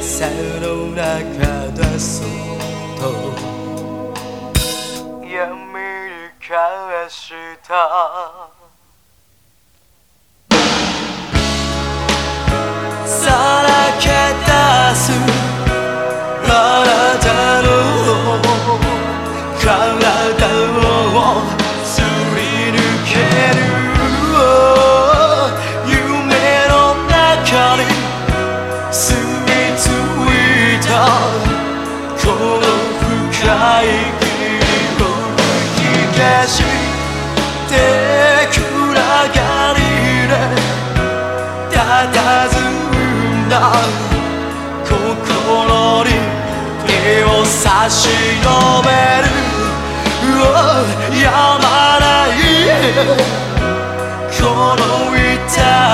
朝の中だそっと闇に返した。心に手を差し伸べる。やまない。この痛み。